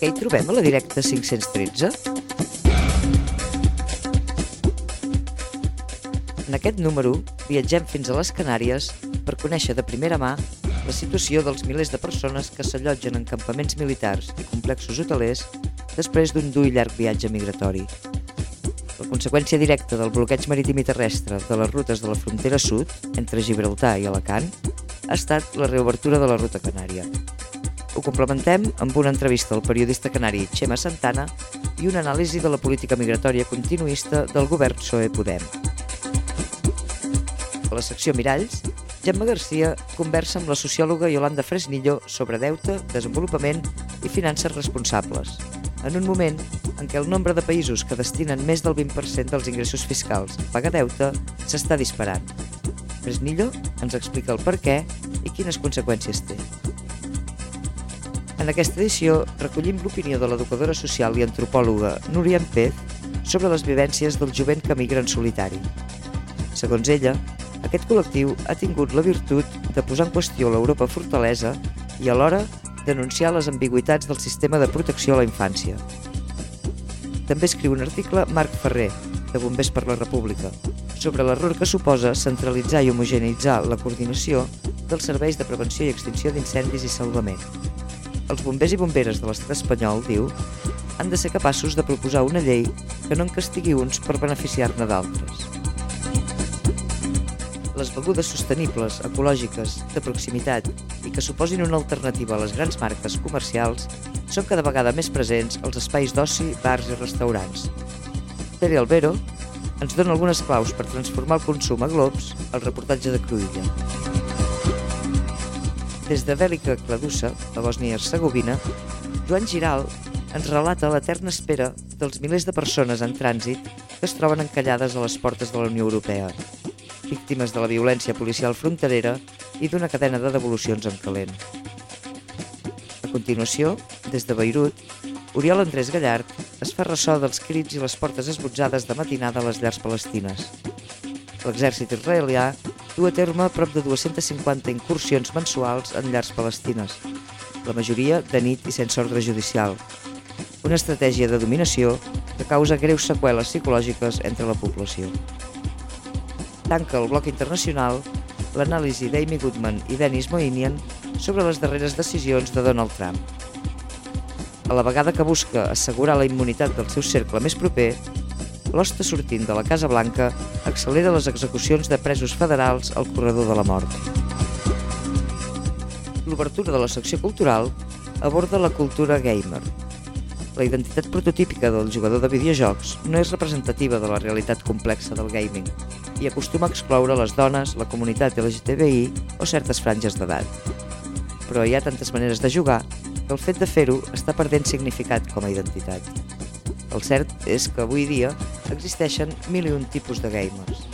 Què hi trobem a la directa 513? En aquest número viatgem fins a les Canàries per conèixer de primera mà la situació dels milers de persones que s'allotgen en campaments militars i complexos hotelers després d'un dur i llarg viatge migratori. La conseqüència directa del bloqueig marítim i terrestre de les rutes de la frontera sud, entre Gibraltar i Alacant, ha estat la reobertura de la ruta canària. Ho complementem amb una entrevista al periodista canari Xema Santana i una anàlisi de la política migratòria continuista del govern PSOE-Podem. A la secció Miralls, Gemma Garcia conversa amb la sociòloga Yolanda Fresnillo sobre deute, desenvolupament i finances responsables, en un moment en què el nombre de països que destinen més del 20% dels ingressos fiscals a pagar deute s'està disparant. Fresnillo ens explica el per què i quines conseqüències té. En aquesta edició recollim l'opinió de l'educadora social i antropòloga Núria Pez sobre les vivències del jovent que migra en solitari. Segons ella, aquest col·lectiu ha tingut la virtut de posar en qüestió l'Europa fortalesa i alhora denunciar les ambigüitats del sistema de protecció a la infància. També escriu un article Marc Ferrer, de Bombers per la República, sobre l'error que suposa centralitzar i homogeneitzar la coordinació dels serveis de prevenció i extinció d'incendis i salvament els bombers i bomberes de l'estat espanyol, diu, han de ser capaços de proposar una llei que no en castigui uns per beneficiar-ne d'altres. Les begudes sostenibles, ecològiques, de proximitat i que suposin una alternativa a les grans marques comercials són cada vegada més presents als espais d'oci, bars i restaurants. Pere Albero ens dona algunes claus per transformar el consum a globs al reportatge de Cruïlla. Des de Bèlica Cladussa, a Bòsnia i Hercegovina, Joan Giral ens relata l'eterna espera dels milers de persones en trànsit que es troben encallades a les portes de la Unió Europea, víctimes de la violència policial fronterera i d'una cadena de devolucions en calent. A continuació, des de Beirut, Oriol Andrés Gallard es fa ressò dels crits i les portes esbotzades de matinada a les llars palestines. L'exèrcit israelià du a terme prop de 250 incursions mensuals en llars palestines, la majoria de nit i sense ordre judicial. Una estratègia de dominació que causa greus seqüeles psicològiques entre la població. Tanca el bloc internacional l'anàlisi d'Amy Goodman i Dennis Moinian sobre les darreres decisions de Donald Trump. A la vegada que busca assegurar la immunitat del seu cercle més proper, l'hoste sortint de la Casa Blanca accelera les execucions de presos federals al corredor de la mort. L'obertura de la secció cultural aborda la cultura gamer. La identitat prototípica del jugador de videojocs no és representativa de la realitat complexa del gaming i acostuma a excloure les dones, la comunitat LGTBI o certes franges d'edat. Però hi ha tantes maneres de jugar que el fet de fer-ho està perdent significat com a identitat. El cert és que avui dia existeixen mil i un tipus de gamers.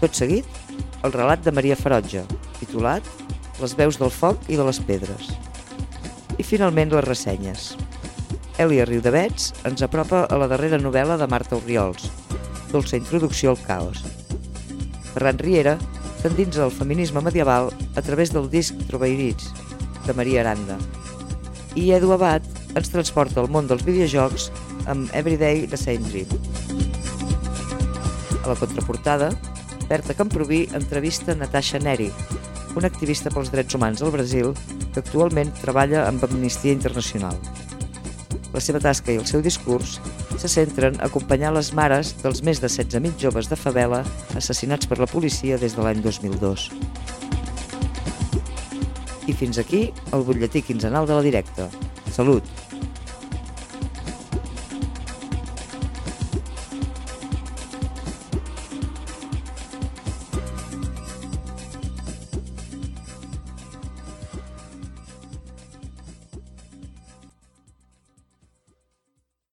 Tot seguit, el relat de Maria Ferotge, titulat Les veus del foc i de les pedres. I finalment les ressenyes. Elia Riudavets ens apropa a la darrera novel·la de Marta Oriols, Dolça introducció al caos. Ferran Riera s'endinsa el feminisme medieval a través del disc Trobairits, de Maria Aranda. I Edu Abad ens transporta al món dels videojocs amb Everyday the Same Dream. A la contraportada, Berta Camproví entrevista Natasha Neri, una activista pels drets humans al Brasil que actualment treballa amb Amnistia Internacional. La seva tasca i el seu discurs se centren a acompanyar les mares dels més de 16.000 joves de favela assassinats per la policia des de l'any 2002. I fins aquí el butlletí quinzenal de la directa. Salut!